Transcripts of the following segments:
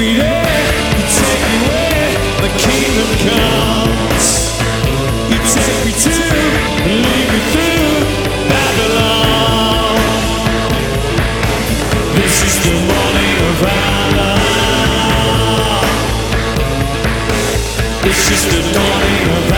you take me where the kingdom comes. You take me to, lead me through Babylon. This is the morning of Allah. This is the dawning of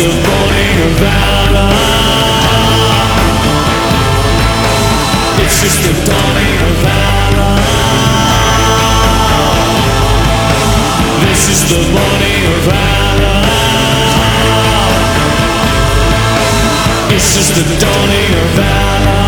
the of valor. It's just the dawning of valor. This is the of valor. It's just the dawning of valor.